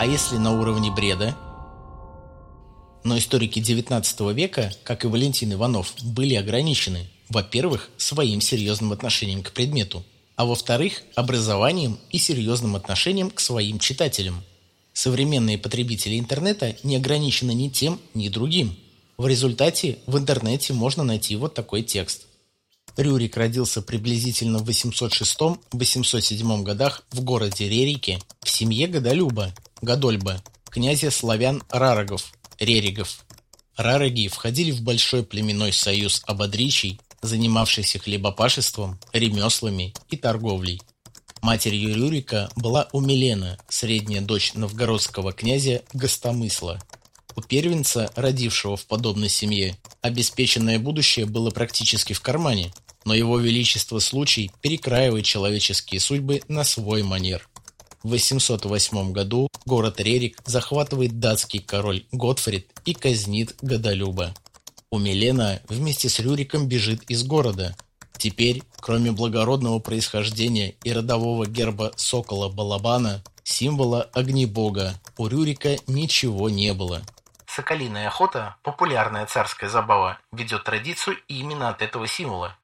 А если на уровне бреда? Но историки XIX века, как и Валентин Иванов, были ограничены, во-первых, своим серьезным отношением к предмету, а во-вторых, образованием и серьезным отношением к своим читателям. Современные потребители интернета не ограничены ни тем, ни другим. В результате в интернете можно найти вот такой текст. Рюрик родился приблизительно в 806-807 годах в городе Рерике в семье Годолюба, Годольба, князя славян Рарогов, Реригов. Рароги входили в большой племенной союз ободричий, занимавшийся хлебопашеством, ремеслами и торговлей. Матерью Рюрика была Умилена, средняя дочь новгородского князя Гостомысла. У первенца, родившего в подобной семье, обеспеченное будущее было практически в кармане, но его величество случай перекраивает человеческие судьбы на свой манер. В 808 году город Рерик захватывает датский король Готфрид и казнит Годолюба. Умилена вместе с Рюриком бежит из города. Теперь, кроме благородного происхождения и родового герба сокола Балабана, символа огнебога, у Рюрика ничего не было. Соколиная охота, популярная царская забава, ведет традицию именно от этого символа.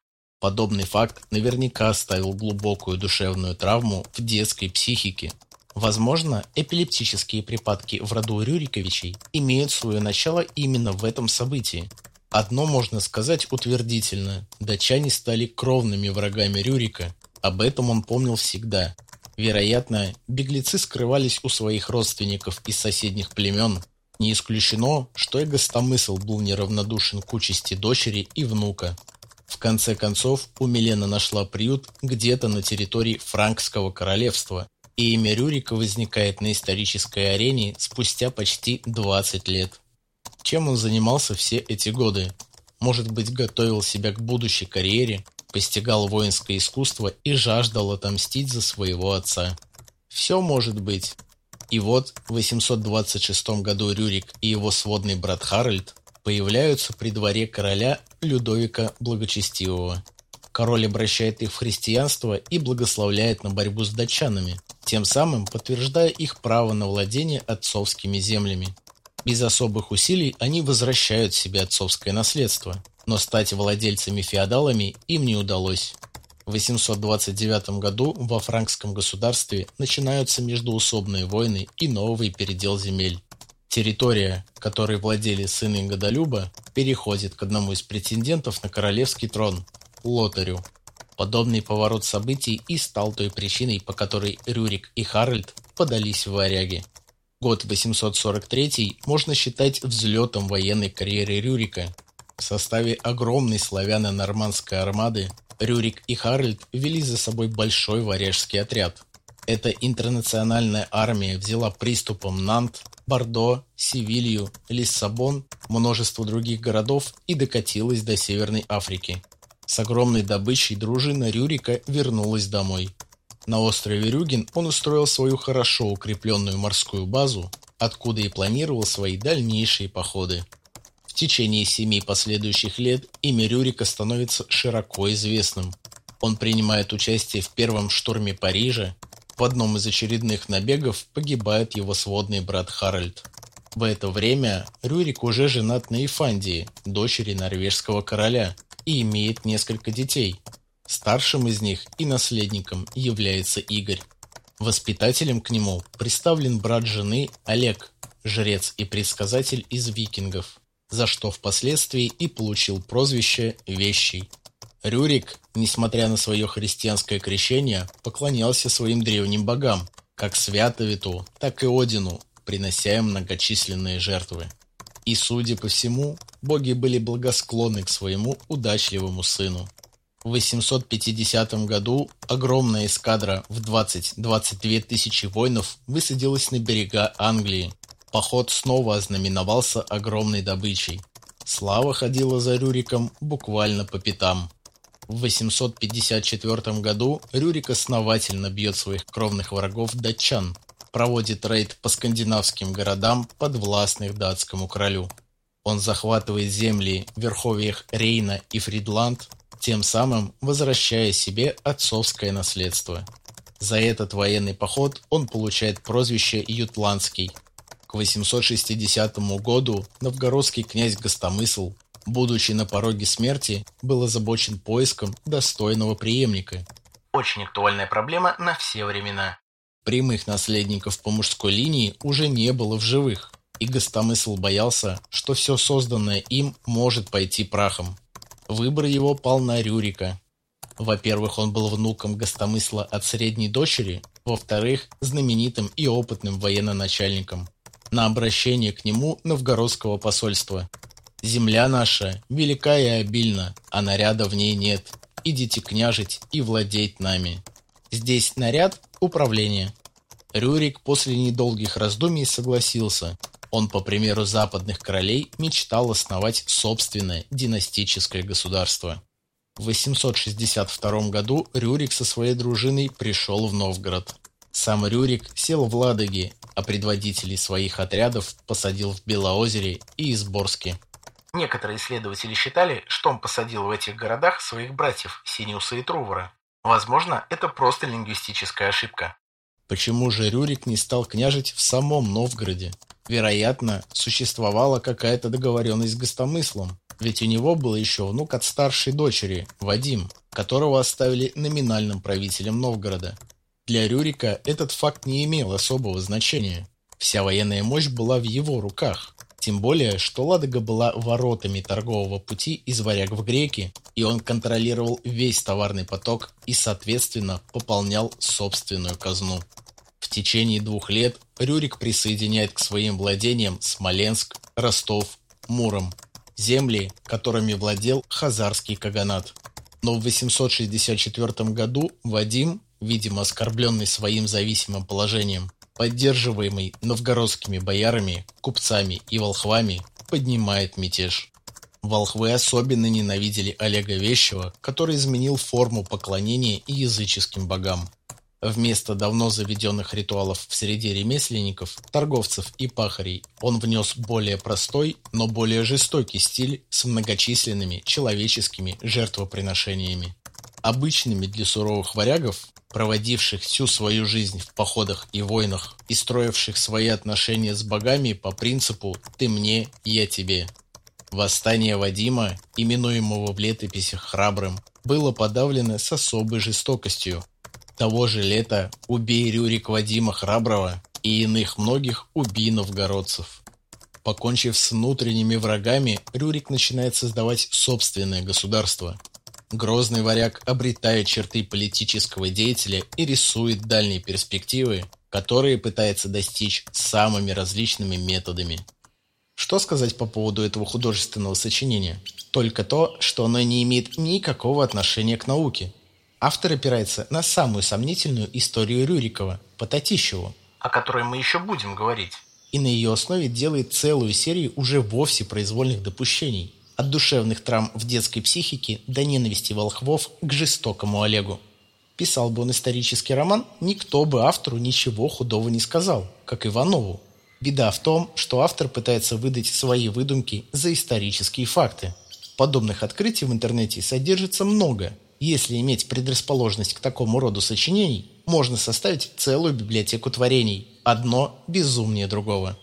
Подобный факт наверняка оставил глубокую душевную травму в детской психике. Возможно, эпилептические припадки в роду Рюриковичей имеют свое начало именно в этом событии. Одно можно сказать утвердительно – датчане стали кровными врагами Рюрика. Об этом он помнил всегда. Вероятно, беглецы скрывались у своих родственников из соседних племен. Не исключено, что и гостомысл был неравнодушен к участи дочери и внука. В конце концов, у Милена нашла приют где-то на территории Франкского королевства, и имя Рюрика возникает на исторической арене спустя почти 20 лет. Чем он занимался все эти годы? Может быть, готовил себя к будущей карьере, постигал воинское искусство и жаждал отомстить за своего отца. Все может быть. И вот в 826 году Рюрик и его сводный брат Харальд появляются при дворе короля Людовика Благочестивого. Король обращает их в христианство и благословляет на борьбу с датчанами, тем самым подтверждая их право на владение отцовскими землями. Без особых усилий они возвращают себе отцовское наследство, но стать владельцами-феодалами им не удалось. В 829 году во франкском государстве начинаются междуусобные войны и новый передел земель. Территория, которой владели сыны Годолюба, переходит к одному из претендентов на королевский трон – Лотарю. Подобный поворот событий и стал той причиной, по которой Рюрик и Харальд подались в варяги. Год 843 можно считать взлетом военной карьеры Рюрика. В составе огромной славяно-нормандской армады Рюрик и Харальд вели за собой большой варяжский отряд. Эта интернациональная армия взяла приступом Нант, Бордо, Севилью, Лиссабон, множество других городов и докатилась до Северной Африки. С огромной добычей дружина Рюрика вернулась домой. На острове Рюген он устроил свою хорошо укрепленную морскую базу, откуда и планировал свои дальнейшие походы. В течение семи последующих лет имя Рюрика становится широко известным. Он принимает участие в первом штурме Парижа, в одном из очередных набегов погибает его сводный брат Харальд. В это время Рюрик уже женат на Ифандии, дочери норвежского короля, и имеет несколько детей. Старшим из них и наследником является Игорь. Воспитателем к нему представлен брат жены Олег, жрец и предсказатель из викингов, за что впоследствии и получил прозвище «Вещий». Рюрик, несмотря на свое христианское крещение, поклонялся своим древним богам, как Святовиту, так и Одину, принося им многочисленные жертвы. И, судя по всему, боги были благосклонны к своему удачливому сыну. В 850 году огромная эскадра в 20-22 тысячи воинов высадилась на берега Англии. Поход снова ознаменовался огромной добычей. Слава ходила за Рюриком буквально по пятам. В 854 году Рюрик основательно бьет своих кровных врагов датчан, проводит рейд по скандинавским городам, подвластных датскому королю. Он захватывает земли в верховьях Рейна и Фридланд, тем самым возвращая себе отцовское наследство. За этот военный поход он получает прозвище Ютландский. К 860 году новгородский князь Гостомысл, будучи на пороге смерти, был озабочен поиском достойного преемника. Очень актуальная проблема на все времена. Прямых наследников по мужской линии уже не было в живых, и Гостомысл боялся, что все созданное им может пойти прахом. Выбор его пал на Рюрика, во-первых, он был внуком гостомысла от средней дочери, во-вторых, знаменитым и опытным военно-начальником. На обращение к нему новгородского посольства. «Земля наша велика и обильна, а наряда в ней нет. Идите княжить и владеть нами». Здесь наряд – управление. Рюрик после недолгих раздумий согласился. Он, по примеру западных королей, мечтал основать собственное династическое государство. В 862 году Рюрик со своей дружиной пришел в Новгород. Сам Рюрик сел в Ладоге, а предводителей своих отрядов посадил в Белоозере и Изборске. Некоторые исследователи считали, что он посадил в этих городах своих братьев Синиуса и Трувора. Возможно, это просто лингвистическая ошибка. Почему же Рюрик не стал княжить в самом Новгороде? Вероятно, существовала какая-то договоренность с гостомыслом, ведь у него был еще внук от старшей дочери, Вадим, которого оставили номинальным правителем Новгорода. Для Рюрика этот факт не имел особого значения. Вся военная мощь была в его руках. Тем более, что Ладога была воротами торгового пути из Варяг в Греки, и он контролировал весь товарный поток и, соответственно, пополнял собственную казну. В течение двух лет Рюрик присоединяет к своим владениям Смоленск, Ростов, Муром земли, которыми владел хазарский каганат. Но в 864 году Вадим, видимо оскорбленный своим зависимым положением, поддерживаемый новгородскими боярами, купцами и волхвами, поднимает мятеж. Волхвы особенно ненавидели Олега Вещего, который изменил форму поклонения и языческим богам. Вместо давно заведенных ритуалов в среде ремесленников, торговцев и пахарей он внес более простой, но более жестокий стиль с многочисленными человеческими жертвоприношениями. Обычными для суровых варягов, проводивших всю свою жизнь в походах и войнах и строивших свои отношения с богами по принципу «ты мне, я тебе». Восстание Вадима, именуемого в летописях храбрым, было подавлено с особой жестокостью, того же лета убей Рюрик Вадима Храброго и иных многих убий новгородцев. Покончив с внутренними врагами, Рюрик начинает создавать собственное государство. Грозный варяг обретает черты политического деятеля и рисует дальние перспективы, которые пытается достичь самыми различными методами. Что сказать по поводу этого художественного сочинения? Только то, что оно не имеет никакого отношения к науке – Автор опирается на самую сомнительную историю Рюрикова по о которой мы еще будем говорить, и на ее основе делает целую серию уже вовсе произвольных допущений, от душевных травм в детской психике до ненависти волхвов к жестокому Олегу. Писал бы он исторический роман, никто бы автору ничего худого не сказал, как Иванову. Беда в том, что автор пытается выдать свои выдумки за исторические факты. Подобных открытий в интернете содержится много, если иметь предрасположенность к такому роду сочинений, можно составить целую библиотеку творений, одно безумнее другого.